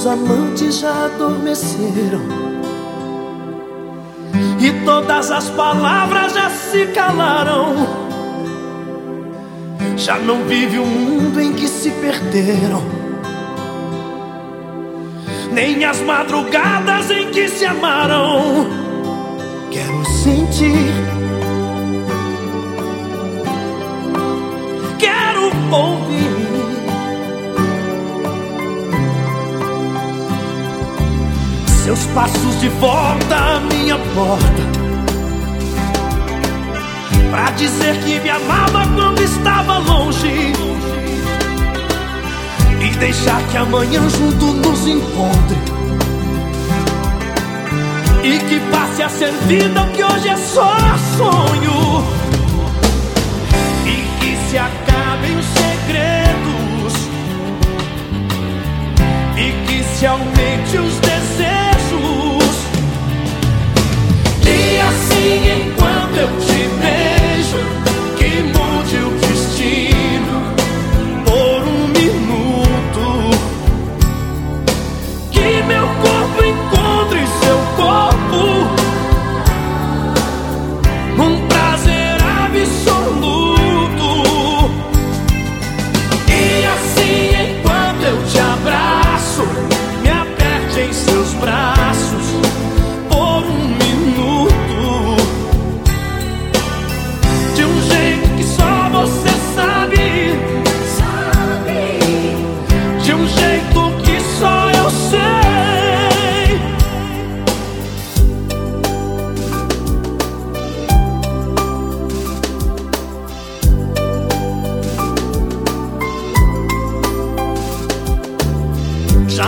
Os amantes já adormeceram. E todas as palavras já se calaram. Já não vive o mundo em que se perderam. Nem as madrugadas em que se amaram. Quero sentir Seus passos de volta à minha porta. Pra dizer que me amava quando estava longe. E deixar que amanhã junto nos encontre. E que passe a ser vida o que hoje é só sonho. E que se acabem os segredos. E que se aumente os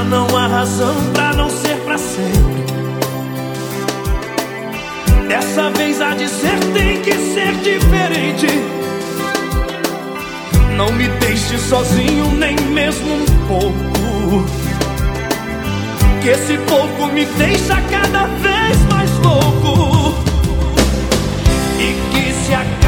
Não há razão pra não ser pra sempre. Dessa vez a dizer tem que ser diferente. Não me deixe sozinho, nem mesmo um pouco. Que esse pouco me deixa cada vez mais louco. E que se acaba